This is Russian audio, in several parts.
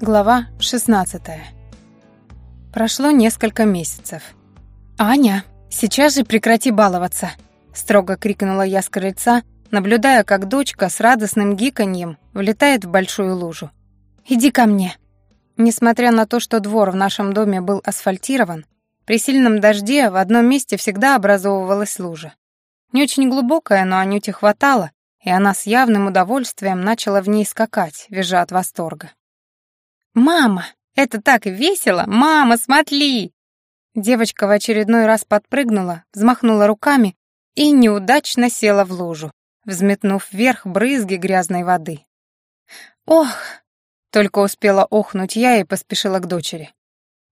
Глава 16. Прошло несколько месяцев. «Аня, сейчас же прекрати баловаться!» — строго крикнула я с крыльца, наблюдая, как дочка с радостным гиканьем влетает в большую лужу. «Иди ко мне!» Несмотря на то, что двор в нашем доме был асфальтирован, при сильном дожде в одном месте всегда образовывалась лужа. Не очень глубокая, но Анюте хватало, и она с явным удовольствием начала в ней скакать, визжа от восторга. «Мама, это так весело! Мама, смотри!» Девочка в очередной раз подпрыгнула, взмахнула руками и неудачно села в лужу, взметнув вверх брызги грязной воды. «Ох!» — только успела охнуть я и поспешила к дочери.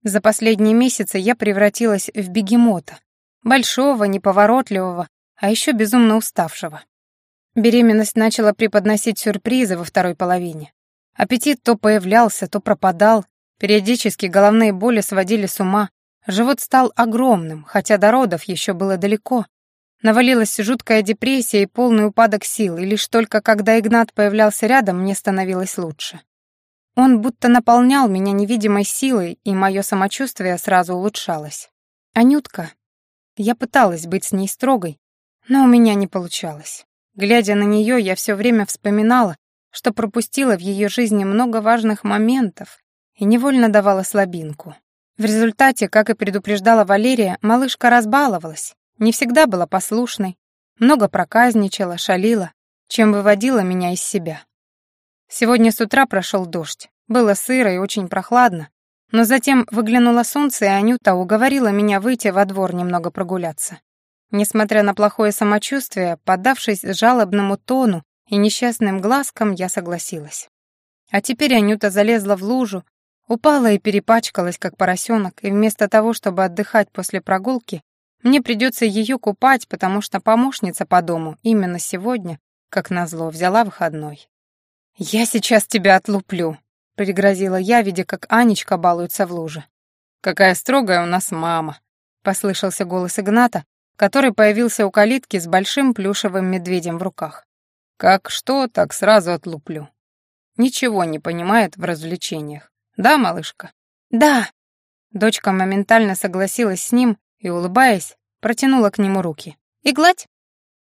За последние месяцы я превратилась в бегемота, большого, неповоротливого, а еще безумно уставшего. Беременность начала преподносить сюрпризы во второй половине. Аппетит то появлялся, то пропадал, периодически головные боли сводили с ума, живот стал огромным, хотя до родов еще было далеко. Навалилась жуткая депрессия и полный упадок сил, и лишь только когда Игнат появлялся рядом, мне становилось лучше. Он будто наполнял меня невидимой силой, и мое самочувствие сразу улучшалось. Анютка. Я пыталась быть с ней строгой, но у меня не получалось. Глядя на нее, я все время вспоминала, что пропустила в ее жизни много важных моментов и невольно давала слабинку. В результате, как и предупреждала Валерия, малышка разбаловалась, не всегда была послушной, много проказничала, шалила, чем выводила меня из себя. Сегодня с утра прошел дождь, было сыро и очень прохладно, но затем выглянуло солнце, и Анюта уговорила меня выйти во двор немного прогуляться. Несмотря на плохое самочувствие, поддавшись жалобному тону и несчастным глазком я согласилась. А теперь Анюта залезла в лужу, упала и перепачкалась, как поросенок, и вместо того, чтобы отдыхать после прогулки, мне придется ее купать, потому что помощница по дому именно сегодня, как назло, взяла выходной. «Я сейчас тебя отлуплю», — пригрозила я, видя, как Анечка балуется в луже. «Какая строгая у нас мама», — послышался голос Игната, который появился у калитки с большим плюшевым медведем в руках. Как что, так сразу отлуплю. Ничего не понимает в развлечениях. Да, малышка? Да. Дочка моментально согласилась с ним и, улыбаясь, протянула к нему руки. И гладь.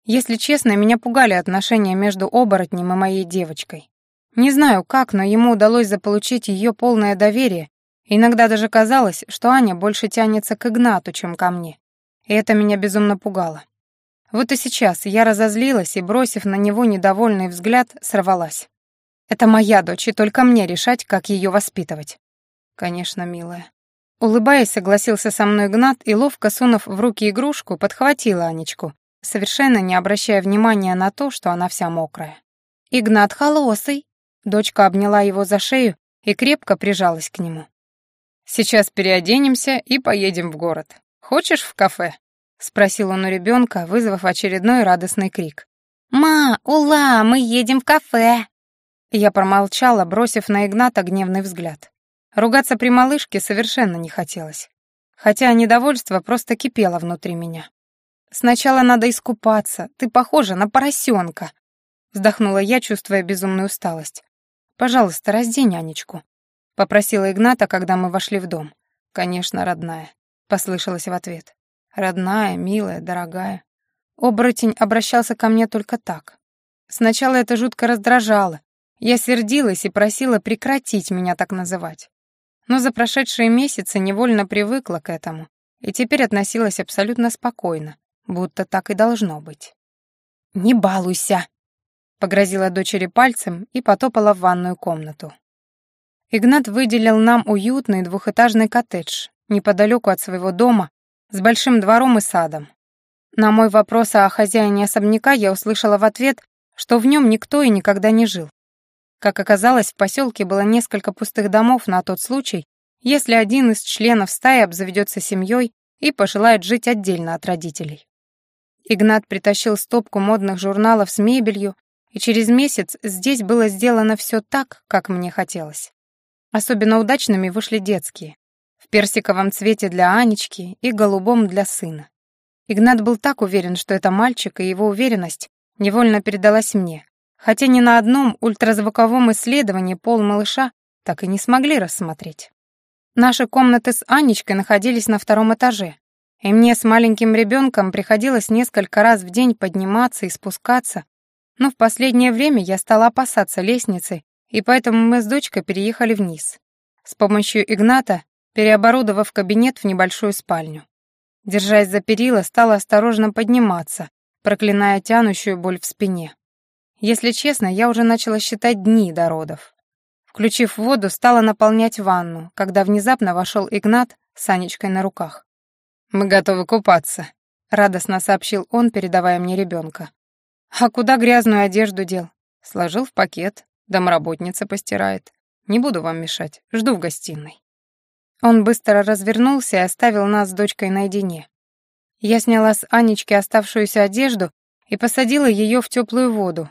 Если честно, меня пугали отношения между оборотнем и моей девочкой. Не знаю как, но ему удалось заполучить ее полное доверие. Иногда даже казалось, что Аня больше тянется к Игнату, чем ко мне. И это меня безумно пугало. Вот и сейчас я разозлилась и, бросив на него недовольный взгляд, сорвалась. Это моя дочь, и только мне решать, как ее воспитывать. Конечно, милая. Улыбаясь, согласился со мной Гнат и, ловко сунув в руки игрушку, подхватила Анечку, совершенно не обращая внимания на то, что она вся мокрая. «Игнат холосый!» Дочка обняла его за шею и крепко прижалась к нему. «Сейчас переоденемся и поедем в город. Хочешь в кафе?» — спросил он у ребенка, вызвав очередной радостный крик. «Ма, ула, мы едем в кафе!» Я промолчала, бросив на Игната гневный взгляд. Ругаться при малышке совершенно не хотелось. Хотя недовольство просто кипело внутри меня. «Сначала надо искупаться, ты похожа на поросенка!» Вздохнула я, чувствуя безумную усталость. «Пожалуйста, раздень Анечку», — попросила Игната, когда мы вошли в дом. «Конечно, родная», — послышалось в ответ. Родная, милая, дорогая. Оборотень обращался ко мне только так. Сначала это жутко раздражало. Я сердилась и просила прекратить меня так называть. Но за прошедшие месяцы невольно привыкла к этому и теперь относилась абсолютно спокойно, будто так и должно быть. «Не балуйся!» — погрозила дочери пальцем и потопала в ванную комнату. Игнат выделил нам уютный двухэтажный коттедж неподалеку от своего дома, с большим двором и садом. На мой вопрос о хозяине особняка я услышала в ответ, что в нем никто и никогда не жил. Как оказалось, в поселке было несколько пустых домов на тот случай, если один из членов стаи обзаведется семьей и пожелает жить отдельно от родителей. Игнат притащил стопку модных журналов с мебелью, и через месяц здесь было сделано все так, как мне хотелось. Особенно удачными вышли детские в персиковом цвете для Анечки и голубом для сына. Игнат был так уверен, что это мальчик, и его уверенность невольно передалась мне, хотя ни на одном ультразвуковом исследовании пол малыша так и не смогли рассмотреть. Наши комнаты с Анечкой находились на втором этаже, и мне с маленьким ребенком приходилось несколько раз в день подниматься и спускаться, но в последнее время я стала опасаться лестницы, и поэтому мы с дочкой переехали вниз. С помощью Игната, переоборудовав кабинет в небольшую спальню. Держась за перила, стала осторожно подниматься, проклиная тянущую боль в спине. Если честно, я уже начала считать дни до родов. Включив воду, стала наполнять ванну, когда внезапно вошел Игнат с Анечкой на руках. «Мы готовы купаться», — радостно сообщил он, передавая мне ребенка. «А куда грязную одежду дел?» Сложил в пакет, домработница постирает. Не буду вам мешать, жду в гостиной. Он быстро развернулся и оставил нас с дочкой наедине. Я сняла с Анечки оставшуюся одежду и посадила ее в теплую воду,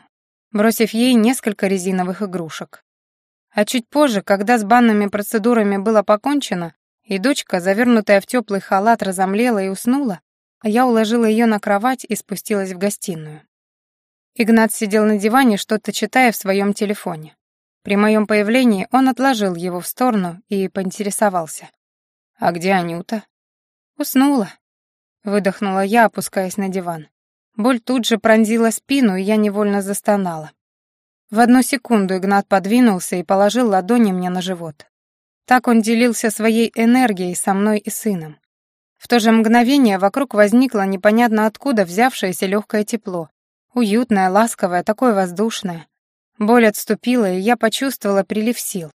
бросив ей несколько резиновых игрушек. А чуть позже, когда с банными процедурами было покончено, и дочка, завернутая в теплый халат, разомлела и уснула, я уложила ее на кровать и спустилась в гостиную. Игнат сидел на диване, что-то читая в своем телефоне. При моем появлении он отложил его в сторону и поинтересовался. «А где Анюта?» «Уснула», — выдохнула я, опускаясь на диван. Боль тут же пронзила спину, и я невольно застонала. В одну секунду Игнат подвинулся и положил ладони мне на живот. Так он делился своей энергией со мной и сыном. В то же мгновение вокруг возникло непонятно откуда взявшееся легкое тепло. Уютное, ласковое, такое воздушное. Боль отступила, и я почувствовала прилив сил.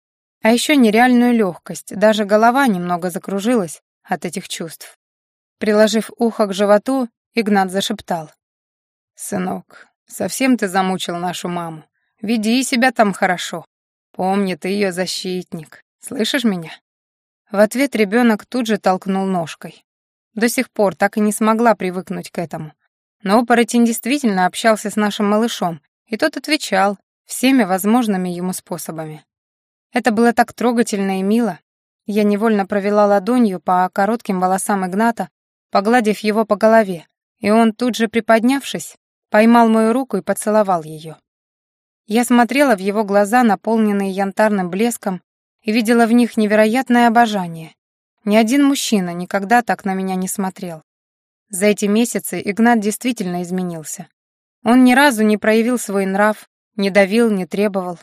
А еще нереальную легкость, даже голова немного закружилась от этих чувств. Приложив ухо к животу, Игнат зашептал. «Сынок, совсем ты замучил нашу маму. Веди себя там хорошо. Помни, ты ее защитник. Слышишь меня?» В ответ ребенок тут же толкнул ножкой. До сих пор так и не смогла привыкнуть к этому. Но оборотень действительно общался с нашим малышом, и тот отвечал всеми возможными ему способами. Это было так трогательно и мило. Я невольно провела ладонью по коротким волосам Игната, погладив его по голове, и он тут же, приподнявшись, поймал мою руку и поцеловал ее. Я смотрела в его глаза, наполненные янтарным блеском, и видела в них невероятное обожание. Ни один мужчина никогда так на меня не смотрел. За эти месяцы Игнат действительно изменился. Он ни разу не проявил свой нрав, не давил, не требовал,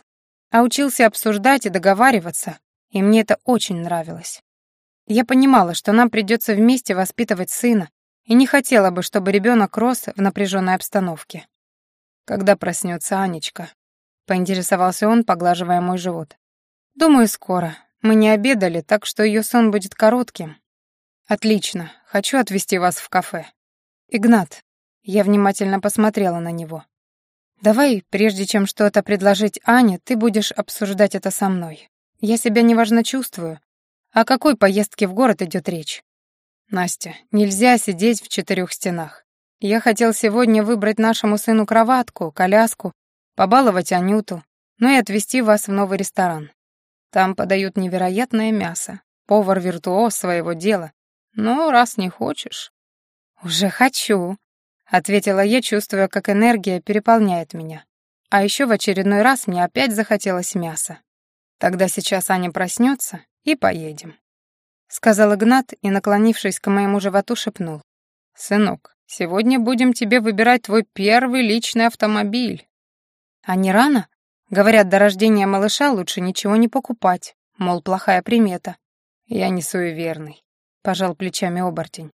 а учился обсуждать и договариваться, и мне это очень нравилось. Я понимала, что нам придется вместе воспитывать сына, и не хотела бы, чтобы ребенок рос в напряженной обстановке. Когда проснется Анечка, поинтересовался он, поглаживая мой живот. «Думаю, скоро. Мы не обедали, так что ее сон будет коротким». «Отлично. Хочу отвезти вас в кафе». «Игнат». Я внимательно посмотрела на него. «Давай, прежде чем что-то предложить Ане, ты будешь обсуждать это со мной. Я себя неважно чувствую. О какой поездке в город идет речь?» «Настя, нельзя сидеть в четырех стенах. Я хотел сегодня выбрать нашему сыну кроватку, коляску побаловать Анюту, ну и отвезти вас в новый ресторан. Там подают невероятное мясо. Повар-виртуоз своего дела. Но раз не хочешь... «Уже хочу», — ответила я, чувствуя, как энергия переполняет меня. А еще в очередной раз мне опять захотелось мяса. Тогда сейчас Аня проснется и поедем. Сказал Игнат и, наклонившись к моему животу, шепнул. «Сынок, сегодня будем тебе выбирать твой первый личный автомобиль. А не рано? Говорят, до рождения малыша лучше ничего не покупать, мол, плохая примета. Я не суеверный, пожал плечами оборотень.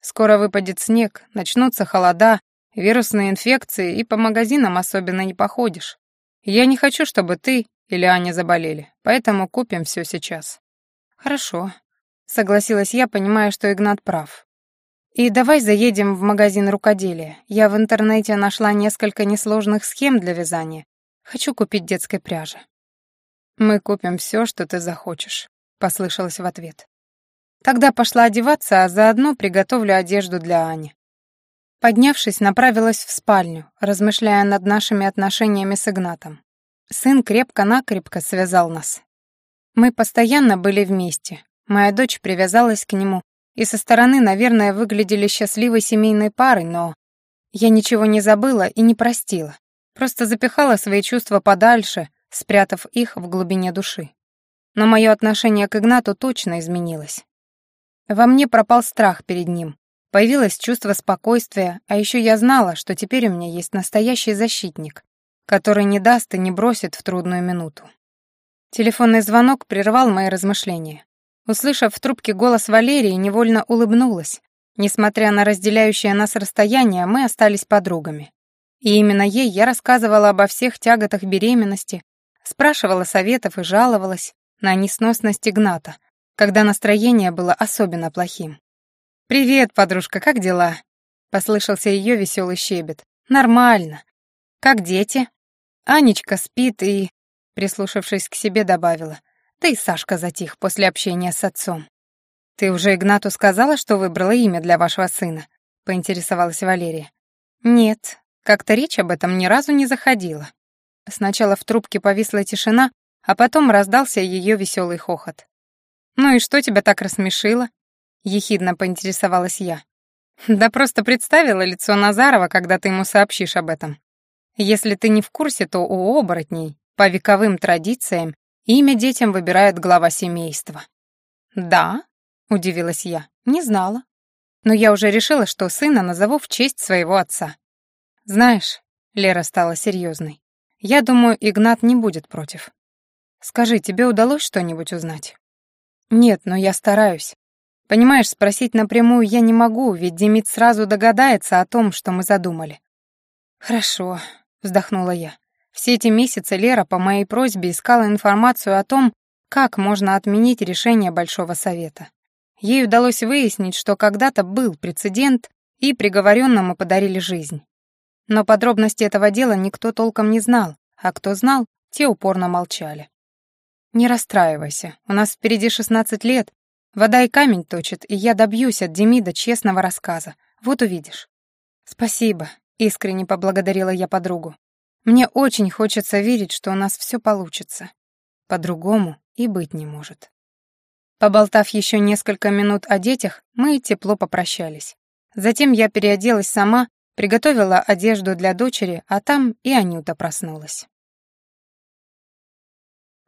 Скоро выпадет снег, начнутся холода, вирусные инфекции, и по магазинам особенно не походишь. Я не хочу, чтобы ты или Аня заболели, поэтому купим все сейчас. Хорошо, согласилась я, понимая, что Игнат прав. И давай заедем в магазин рукоделия. Я в интернете нашла несколько несложных схем для вязания. Хочу купить детской пряжи. Мы купим все, что ты захочешь, послышалось в ответ. Тогда пошла одеваться, а заодно приготовлю одежду для Ани. Поднявшись, направилась в спальню, размышляя над нашими отношениями с Игнатом. Сын крепко-накрепко связал нас. Мы постоянно были вместе. Моя дочь привязалась к нему, и со стороны, наверное, выглядели счастливой семейной парой, но я ничего не забыла и не простила, просто запихала свои чувства подальше, спрятав их в глубине души. но мое отношение к Игнату точно изменилось. Во мне пропал страх перед ним, появилось чувство спокойствия, а еще я знала, что теперь у меня есть настоящий защитник, который не даст и не бросит в трудную минуту. Телефонный звонок прервал мои размышления. Услышав в трубке голос Валерии, невольно улыбнулась. Несмотря на разделяющее нас расстояние, мы остались подругами. И именно ей я рассказывала обо всех тяготах беременности, спрашивала советов и жаловалась на несносность Игната, когда настроение было особенно плохим. «Привет, подружка, как дела?» — послышался ее веселый щебет. «Нормально. Как дети?» Анечка спит и, прислушавшись к себе, добавила. Да и Сашка затих после общения с отцом. «Ты уже Игнату сказала, что выбрала имя для вашего сына?» — поинтересовалась Валерия. «Нет, как-то речь об этом ни разу не заходила». Сначала в трубке повисла тишина, а потом раздался ее веселый хохот. «Ну и что тебя так рассмешило?» — ехидно поинтересовалась я. «Да просто представила лицо Назарова, когда ты ему сообщишь об этом. Если ты не в курсе, то у оборотней, по вековым традициям, Имя детям выбирает глава семейства. «Да?» — удивилась я. «Не знала. Но я уже решила, что сына назову в честь своего отца. Знаешь, Лера стала серьезной. Я думаю, Игнат не будет против. Скажи, тебе удалось что-нибудь узнать? Нет, но я стараюсь. Понимаешь, спросить напрямую я не могу, ведь Демид сразу догадается о том, что мы задумали. Хорошо, вздохнула я. Все эти месяцы Лера по моей просьбе искала информацию о том, как можно отменить решение Большого Совета. Ей удалось выяснить, что когда-то был прецедент, и приговоренному подарили жизнь. Но подробности этого дела никто толком не знал, а кто знал, те упорно молчали. «Не расстраивайся, у нас впереди 16 лет, вода и камень точит, и я добьюсь от Демида честного рассказа, вот увидишь». «Спасибо», — искренне поблагодарила я подругу. Мне очень хочется верить, что у нас все получится. По-другому и быть не может. Поболтав еще несколько минут о детях, мы тепло попрощались. Затем я переоделась сама, приготовила одежду для дочери, а там и Анюта проснулась.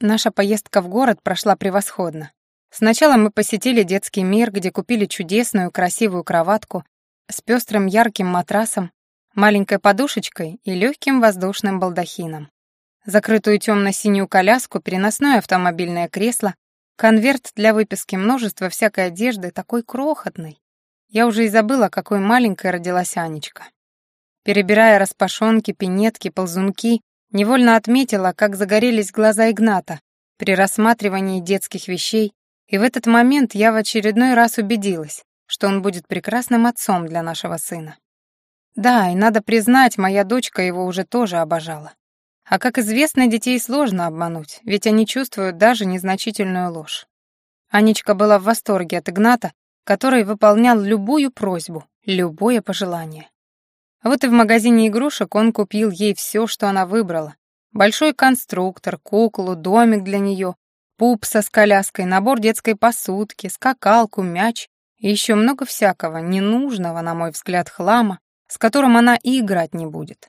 Наша поездка в город прошла превосходно. Сначала мы посетили детский мир, где купили чудесную красивую кроватку с пестрым ярким матрасом маленькой подушечкой и легким воздушным балдахином. Закрытую темно-синюю коляску, переносное автомобильное кресло, конверт для выписки множества всякой одежды, такой крохотный. Я уже и забыла, какой маленькой родилась Анечка. Перебирая распашонки, пинетки, ползунки, невольно отметила, как загорелись глаза Игната при рассматривании детских вещей, и в этот момент я в очередной раз убедилась, что он будет прекрасным отцом для нашего сына. Да, и надо признать, моя дочка его уже тоже обожала. А как известно, детей сложно обмануть, ведь они чувствуют даже незначительную ложь. Анечка была в восторге от Игната, который выполнял любую просьбу, любое пожелание. Вот и в магазине игрушек он купил ей все, что она выбрала. Большой конструктор, куклу, домик для нее, пупса с коляской, набор детской посудки, скакалку, мяч и еще много всякого, ненужного, на мой взгляд, хлама, с которым она и играть не будет.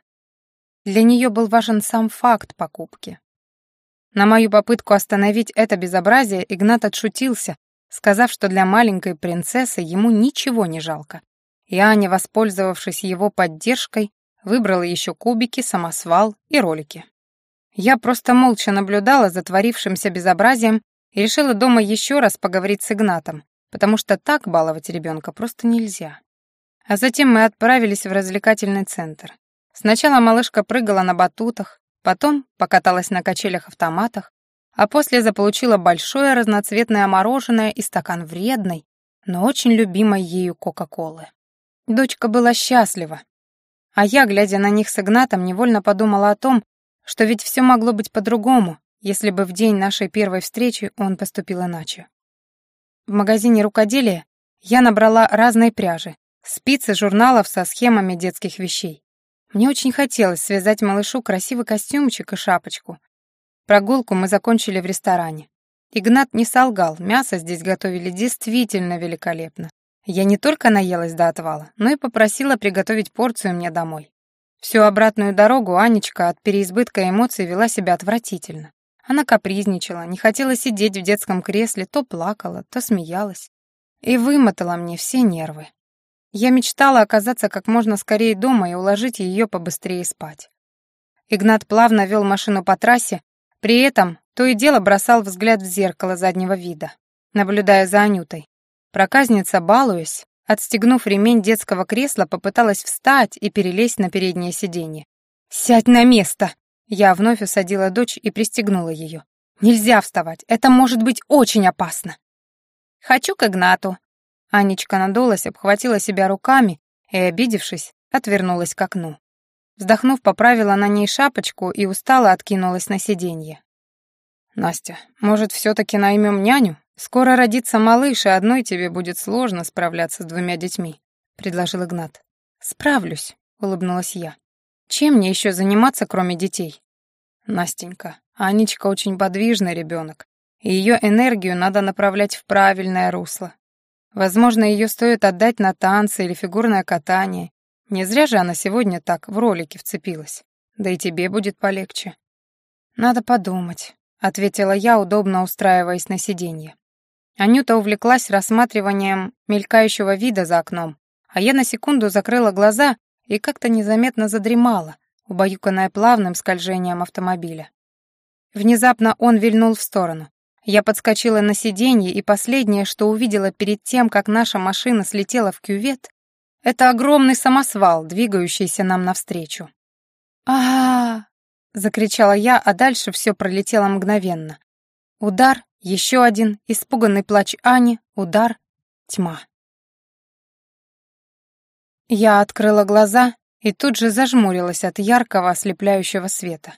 Для нее был важен сам факт покупки. На мою попытку остановить это безобразие Игнат отшутился, сказав, что для маленькой принцессы ему ничего не жалко. И Аня, воспользовавшись его поддержкой, выбрала еще кубики, самосвал и ролики. Я просто молча наблюдала за творившимся безобразием и решила дома еще раз поговорить с Игнатом, потому что так баловать ребенка просто нельзя. А затем мы отправились в развлекательный центр. Сначала малышка прыгала на батутах, потом покаталась на качелях-автоматах, а после заполучила большое разноцветное мороженое и стакан вредной, но очень любимой ею Кока-Колы. Дочка была счастлива. А я, глядя на них с Игнатом, невольно подумала о том, что ведь все могло быть по-другому, если бы в день нашей первой встречи он поступил иначе. В магазине рукоделия я набрала разной пряжи, спицы журналов со схемами детских вещей. Мне очень хотелось связать малышу красивый костюмчик и шапочку. Прогулку мы закончили в ресторане. Игнат не солгал, мясо здесь готовили действительно великолепно. Я не только наелась до отвала, но и попросила приготовить порцию мне домой. Всю обратную дорогу Анечка от переизбытка эмоций вела себя отвратительно. Она капризничала, не хотела сидеть в детском кресле, то плакала, то смеялась. И вымотала мне все нервы. Я мечтала оказаться как можно скорее дома и уложить ее побыстрее спать. Игнат плавно вел машину по трассе, при этом то и дело бросал взгляд в зеркало заднего вида, наблюдая за Анютой. Проказница, балуясь, отстегнув ремень детского кресла, попыталась встать и перелезть на переднее сиденье. «Сядь на место!» Я вновь усадила дочь и пристегнула ее. «Нельзя вставать, это может быть очень опасно!» «Хочу к Игнату!» Анечка надулась, обхватила себя руками и, обидевшись, отвернулась к окну. Вздохнув, поправила на ней шапочку и устало откинулась на сиденье. «Настя, может, все-таки наймем няню? Скоро родится малыш, и одной тебе будет сложно справляться с двумя детьми», — предложил Игнат. «Справлюсь», — улыбнулась я. «Чем мне еще заниматься, кроме детей?» «Настенька, Анечка очень подвижный ребенок, и ее энергию надо направлять в правильное русло. Возможно, ее стоит отдать на танцы или фигурное катание, не зря же она сегодня так в ролике вцепилась. Да и тебе будет полегче. Надо подумать, ответила я, удобно устраиваясь на сиденье. Анюта увлеклась рассматриванием мелькающего вида за окном, а я на секунду закрыла глаза и как-то незаметно задремала, убаюканная плавным скольжением автомобиля. Внезапно он вильнул в сторону. Я подскочила на сиденье, и последнее, что увидела перед тем, как наша машина слетела в кювет, это огромный самосвал, двигающийся нам навстречу. а, закричала я, а дальше все пролетело мгновенно. Удар, еще один, испуганный плач Ани, удар, тьма. Я открыла глаза и тут же зажмурилась от яркого ослепляющего света.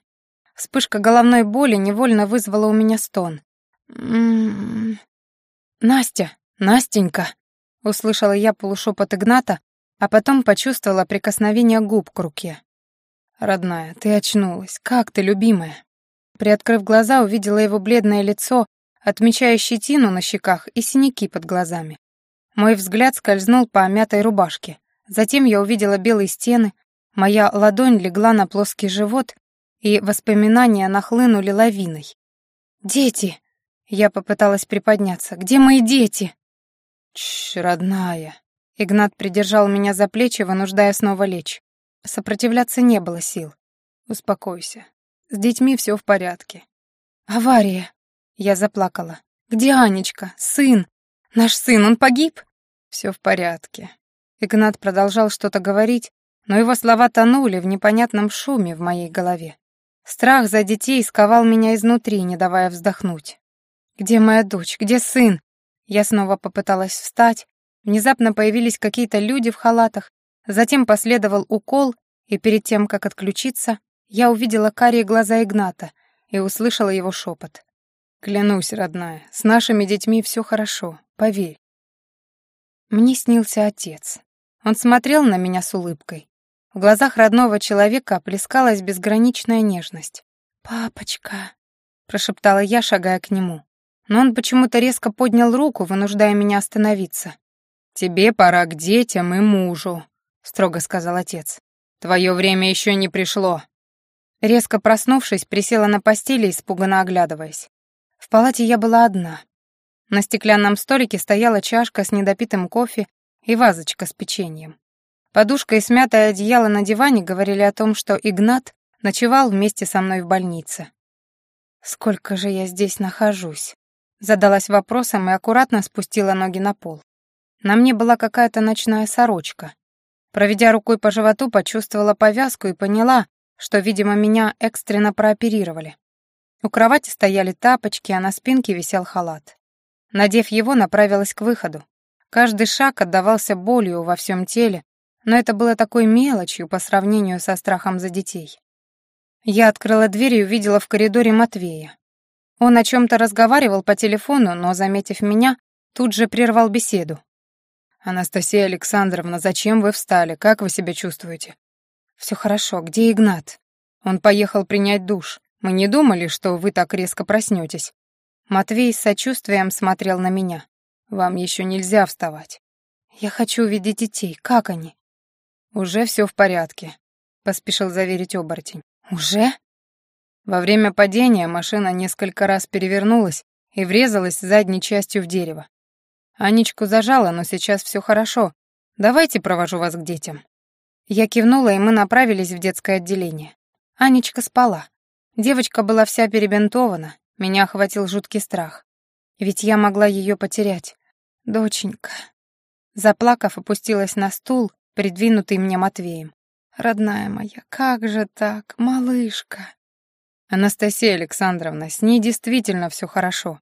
Вспышка головной боли невольно вызвала у меня стон. «М-м-м... Настя, Настенька!» — услышала я полушепот Игната, а потом почувствовала прикосновение губ к руке. «Родная, ты очнулась. Как ты, любимая?» Приоткрыв глаза, увидела его бледное лицо, отмечая щетину на щеках и синяки под глазами. Мой взгляд скользнул по омятой рубашке. Затем я увидела белые стены, моя ладонь легла на плоский живот, и воспоминания нахлынули лавиной. «Дети!» Я попыталась приподняться. «Где мои дети?» «Тш, родная!» Игнат придержал меня за плечи, вынуждая снова лечь. Сопротивляться не было сил. Успокойся. С детьми все в порядке. Авария. Я заплакала. Где Анечка? Сын? Наш сын, он погиб? Все в порядке. Игнат продолжал что-то говорить, но его слова тонули в непонятном шуме в моей голове. Страх за детей сковал меня изнутри, не давая вздохнуть. «Где моя дочь? Где сын?» Я снова попыталась встать, Внезапно появились какие-то люди в халатах, затем последовал укол, и перед тем, как отключиться, я увидела карие глаза Игната и услышала его шепот. «Клянусь, родная, с нашими детьми все хорошо, поверь». Мне снился отец. Он смотрел на меня с улыбкой. В глазах родного человека плескалась безграничная нежность. «Папочка», — прошептала я, шагая к нему. Но он почему-то резко поднял руку, вынуждая меня остановиться. «Тебе пора к детям и мужу», — строго сказал отец. «Твое время еще не пришло». Резко проснувшись, присела на постели, испуганно оглядываясь. В палате я была одна. На стеклянном столике стояла чашка с недопитым кофе и вазочка с печеньем. Подушка и смятое одеяло на диване говорили о том, что Игнат ночевал вместе со мной в больнице. «Сколько же я здесь нахожусь?» Задалась вопросом и аккуратно спустила ноги на пол. На мне была какая-то ночная сорочка. Проведя рукой по животу, почувствовала повязку и поняла, что, видимо, меня экстренно прооперировали. У кровати стояли тапочки, а на спинке висел халат. Надев его, направилась к выходу. Каждый шаг отдавался болью во всем теле, но это было такой мелочью по сравнению со страхом за детей. Я открыла дверь и увидела в коридоре Матвея. Он о чем-то разговаривал по телефону, но, заметив меня, тут же прервал беседу. «Анастасия Александровна, зачем вы встали? Как вы себя чувствуете?» «Все хорошо. Где Игнат?» «Он поехал принять душ. Мы не думали, что вы так резко проснетесь». Матвей с сочувствием смотрел на меня. «Вам еще нельзя вставать». «Я хочу увидеть детей. Как они?» «Уже все в порядке», — поспешил заверить оборотень. «Уже?» Во время падения машина несколько раз перевернулась и врезалась задней частью в дерево. Анечку зажала, но сейчас все хорошо. Давайте провожу вас к детям. Я кивнула, и мы направились в детское отделение. Анечка спала. Девочка была вся перебинтована, меня охватил жуткий страх. Ведь я могла ее потерять. Доченька. Заплакав, опустилась на стул, придвинутый мне Матвеем. «Родная моя, как же так, малышка?» «Анастасия Александровна, с ней действительно все хорошо».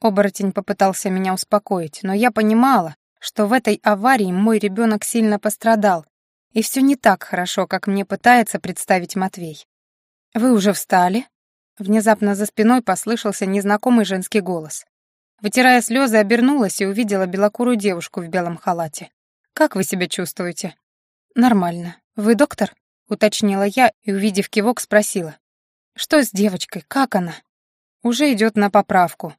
Оборотень попытался меня успокоить, но я понимала, что в этой аварии мой ребенок сильно пострадал, и все не так хорошо, как мне пытается представить Матвей. «Вы уже встали?» Внезапно за спиной послышался незнакомый женский голос. Вытирая слезы, обернулась и увидела белокурую девушку в белом халате. «Как вы себя чувствуете?» «Нормально. Вы доктор?» — уточнила я и, увидев кивок, спросила. «Что с девочкой? Как она?» «Уже идет на поправку».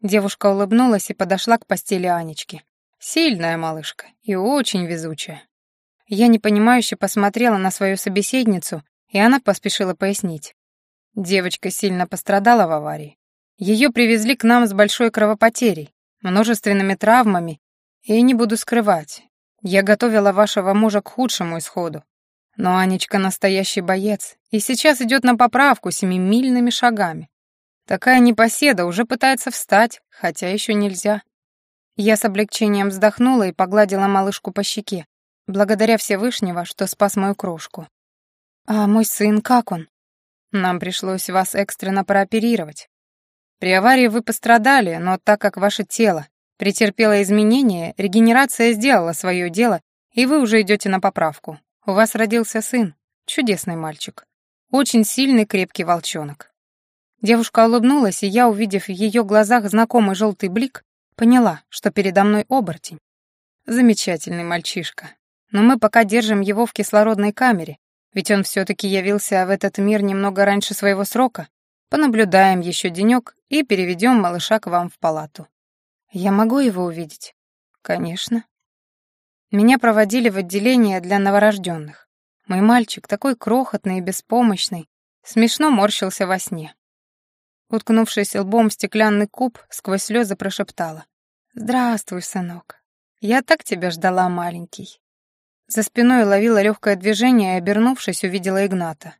Девушка улыбнулась и подошла к постели Анечки. «Сильная малышка и очень везучая». Я непонимающе посмотрела на свою собеседницу, и она поспешила пояснить. Девочка сильно пострадала в аварии. Ее привезли к нам с большой кровопотерей, множественными травмами, и не буду скрывать, я готовила вашего мужа к худшему исходу. Но Анечка настоящий боец, и сейчас идет на поправку семимильными шагами. Такая непоседа уже пытается встать, хотя еще нельзя. Я с облегчением вздохнула и погладила малышку по щеке, благодаря Всевышнего, что спас мою крошку. «А мой сын, как он?» «Нам пришлось вас экстренно прооперировать. При аварии вы пострадали, но так как ваше тело претерпело изменения, регенерация сделала свое дело, и вы уже идете на поправку. У вас родился сын, чудесный мальчик. Очень сильный, крепкий волчонок». Девушка улыбнулась, и я, увидев в ее глазах знакомый желтый блик, поняла, что передо мной оборотень. Замечательный мальчишка. Но мы пока держим его в кислородной камере, ведь он все-таки явился в этот мир немного раньше своего срока, Понаблюдаем еще денек и переведем малыша к вам в палату. Я могу его увидеть? Конечно. Меня проводили в отделение для новорожденных. Мой мальчик, такой крохотный и беспомощный, смешно морщился во сне. Уткнувшись лбом в стеклянный куб, сквозь слезы прошептала. «Здравствуй, сынок. Я так тебя ждала, маленький». За спиной ловила легкое движение и, обернувшись, увидела Игната.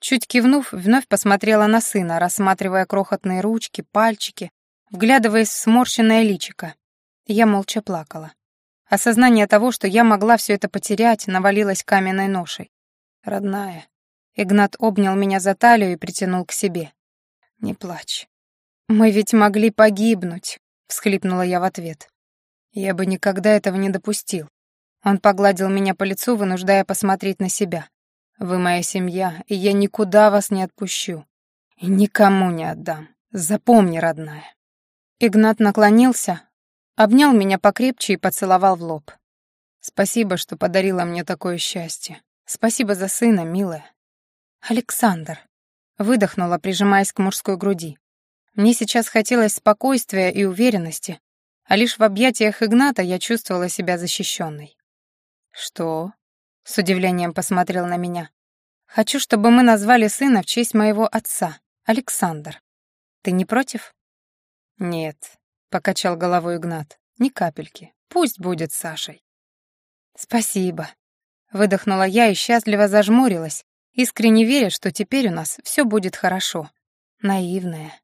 Чуть кивнув, вновь посмотрела на сына, рассматривая крохотные ручки, пальчики, вглядываясь в сморщенное личико. Я молча плакала. Осознание того, что я могла все это потерять, навалилось каменной ношей. «Родная». Игнат обнял меня за талию и притянул к себе. «Не плачь. Мы ведь могли погибнуть», — всхлипнула я в ответ. «Я бы никогда этого не допустил». Он погладил меня по лицу, вынуждая посмотреть на себя. Вы моя семья, и я никуда вас не отпущу. И никому не отдам. Запомни, родная». Игнат наклонился, обнял меня покрепче и поцеловал в лоб. «Спасибо, что подарила мне такое счастье. Спасибо за сына, милая». «Александр», — выдохнула, прижимаясь к мужской груди. Мне сейчас хотелось спокойствия и уверенности, а лишь в объятиях Игната я чувствовала себя защищенной. «Что?» С удивлением посмотрел на меня. «Хочу, чтобы мы назвали сына в честь моего отца, Александр. Ты не против?» «Нет», — покачал головой Игнат, — «ни капельки. Пусть будет Сашей». «Спасибо», — выдохнула я и счастливо зажмурилась, искренне веря, что теперь у нас все будет хорошо. Наивная.